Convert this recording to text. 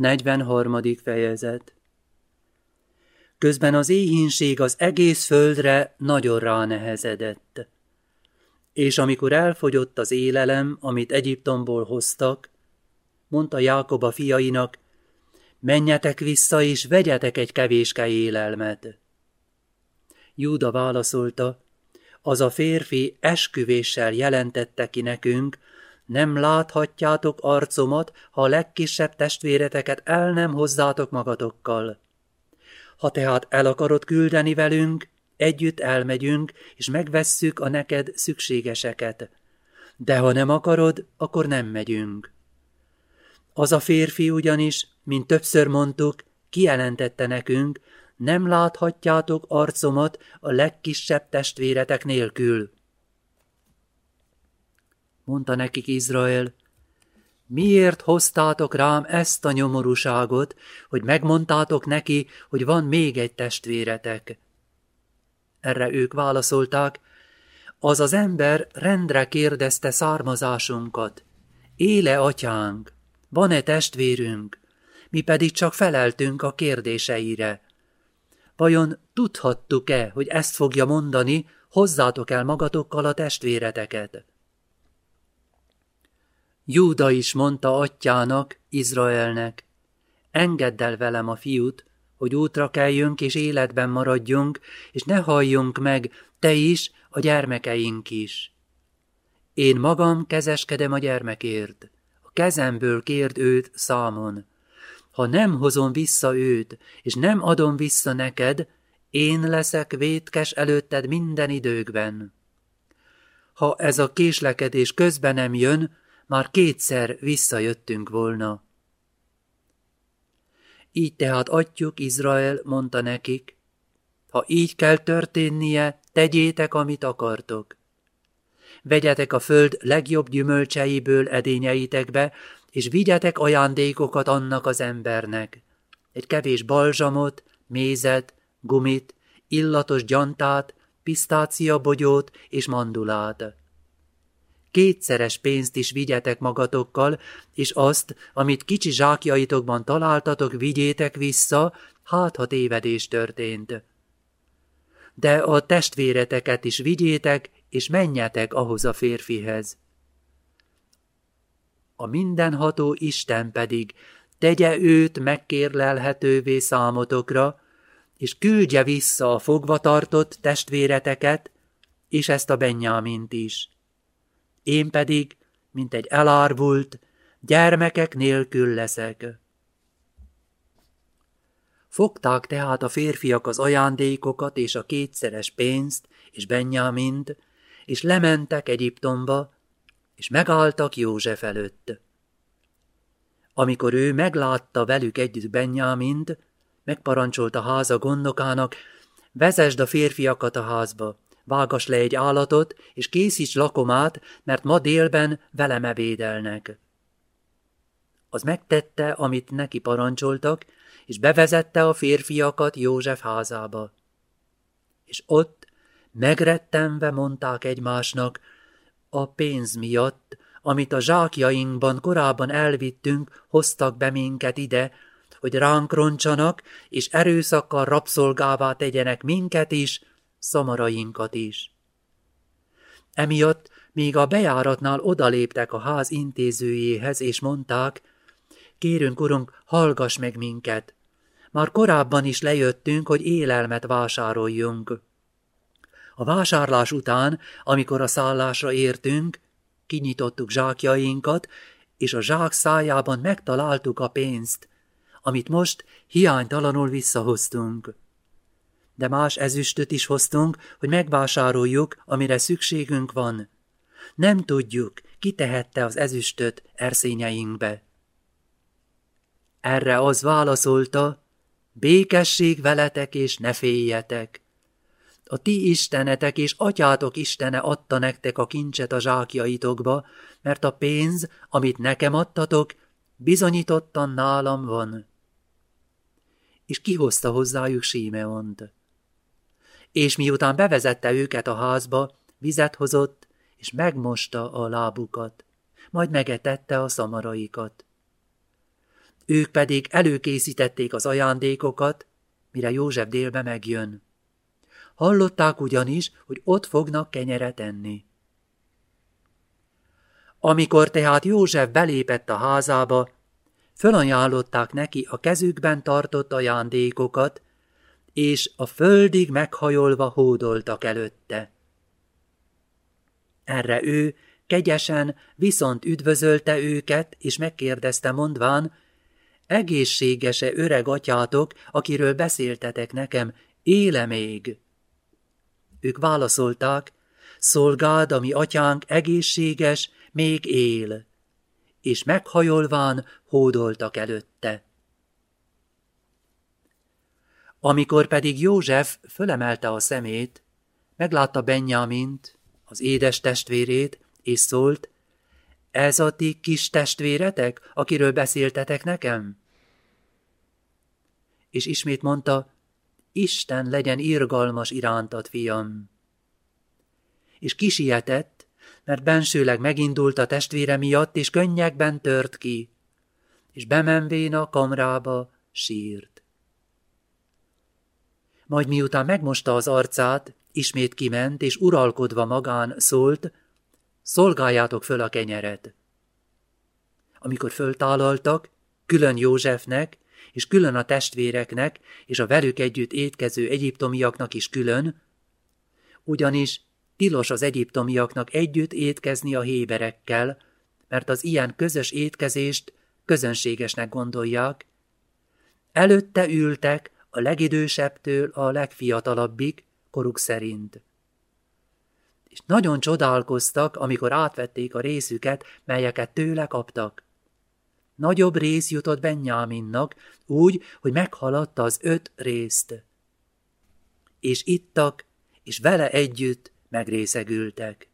43. fejezet Közben az éhínség az egész földre nagyon ránehezedett. És amikor elfogyott az élelem, amit Egyiptomból hoztak, mondta Jákob a fiainak, menjetek vissza és vegyetek egy kevéske élelmet. Júda válaszolta, az a férfi esküvéssel jelentette ki nekünk, nem láthatjátok arcomat, ha a legkisebb testvéreteket el nem hozzátok magatokkal. Ha tehát el akarod küldeni velünk, együtt elmegyünk, és megvesszük a neked szükségeseket. De ha nem akarod, akkor nem megyünk. Az a férfi ugyanis, mint többször mondtuk, kijelentette nekünk, nem láthatjátok arcomat a legkisebb testvéretek nélkül mondta nekik Izrael, miért hoztátok rám ezt a nyomorúságot, hogy megmondtátok neki, hogy van még egy testvéretek? Erre ők válaszolták, az az ember rendre kérdezte származásunkat. Éle atyánk, van-e testvérünk? Mi pedig csak feleltünk a kérdéseire. Vajon tudhattuk-e, hogy ezt fogja mondani, hozzátok el magatokkal a testvéreteket? Júda is mondta atyának, Izraelnek, engedd el velem a fiút, hogy útra kelljünk és életben maradjunk, és ne halljunk meg, te is, a gyermekeink is. Én magam kezeskedem a gyermekért, a kezemből kérd őt számon. Ha nem hozom vissza őt, és nem adom vissza neked, én leszek vétkes előtted minden időkben. Ha ez a késlekedés közben nem jön, már kétszer visszajöttünk volna. Így tehát atyuk Izrael mondta nekik, ha így kell történnie, tegyétek, amit akartok. Vegyetek a föld legjobb gyümölcseiből edényeitekbe, és vigyetek ajándékokat annak az embernek. Egy kevés balzsamot, mézet, gumit, illatos gyantát, pisztácia bogyót és mandulát kétszeres pénzt is vigyetek magatokkal, és azt, amit kicsi zsákjaitokban találtatok, vigyétek vissza, hát ha tévedés történt. De a testvéreteket is vigyétek, és menjetek ahhoz a férfihez. A mindenható Isten pedig tegye őt megkérlelhetővé számotokra, és küldje vissza a fogvatartott testvéreteket, és ezt a Benyámint is én pedig, mint egy elárvult, gyermekek nélkül leszek. Fogták tehát a férfiak az ajándékokat és a kétszeres pénzt és Benyámint, és lementek Egyiptomba, és megálltak József előtt. Amikor ő meglátta velük együtt Benyámint, megparancsolt a háza gondokának, vezesd a férfiakat a házba, vágas le egy állatot, és készíts lakomát, mert ma délben velem ebédelnek. Az megtette, amit neki parancsoltak, és bevezette a férfiakat József házába. És ott megrettenve mondták egymásnak, a pénz miatt, amit a zsákjainkban korábban elvittünk, hoztak be minket ide, hogy ránk roncsanak, és erőszakkal rabszolgává tegyenek minket is, szamarainkat is. Emiatt még a bejáratnál odaléptek a ház intézőjéhez, és mondták, kérünk, urunk, hallgass meg minket. Már korábban is lejöttünk, hogy élelmet vásároljunk. A vásárlás után, amikor a szállásra értünk, kinyitottuk zsákjainkat, és a zsák szájában megtaláltuk a pénzt, amit most hiánytalanul visszahoztunk de más ezüstöt is hoztunk, hogy megvásároljuk, amire szükségünk van. Nem tudjuk, ki tehette az ezüstöt erszényeinkbe. Erre az válaszolta, békesség veletek és ne féljetek. A ti istenetek és atyátok istene adta nektek a kincset a zsákjaitokba, mert a pénz, amit nekem adtatok, bizonyítottan nálam van. És kihozta hozzájuk Símeont és miután bevezette őket a házba, vizet hozott, és megmosta a lábukat, majd megetette a szamaraikat. Ők pedig előkészítették az ajándékokat, mire József délbe megjön. Hallották ugyanis, hogy ott fognak kenyeret enni. Amikor tehát József belépett a házába, fölajánlották neki a kezükben tartott ajándékokat, és a földig meghajolva hódoltak előtte. Erre ő kegyesen viszont üdvözölte őket, és megkérdezte mondván, egészséges-e öreg atyátok, akiről beszéltetek nekem, éle még? Ők válaszolták, szolgád, ami atyánk egészséges, még él, és meghajolván hódoltak előtte. Amikor pedig József fölemelte a szemét, meglátta Benyamint, az édes testvérét, és szólt, ez a ti kis testvéretek, akiről beszéltetek nekem? És ismét mondta, Isten legyen irgalmas irántad, fiam. És kisietett, mert bensőleg megindult a testvére miatt, és könnyekben tört ki, és bemenvén a kamrába sírt. Majd miután megmosta az arcát, ismét kiment, és uralkodva magán szólt, szolgáljátok föl a kenyeret. Amikor föltálaltak, külön Józsefnek, és külön a testvéreknek, és a velük együtt étkező egyiptomiaknak is külön, ugyanis tilos az egyiptomiaknak együtt étkezni a héberekkel, mert az ilyen közös étkezést közönségesnek gondolják. Előtte ültek a legidősebbtől a legfiatalabbik, koruk szerint. És nagyon csodálkoztak, amikor átvették a részüket, melyeket tőle kaptak. Nagyobb rész jutott Benyáminnak, úgy, hogy meghaladta az öt részt. És ittak, és vele együtt megrészegültek.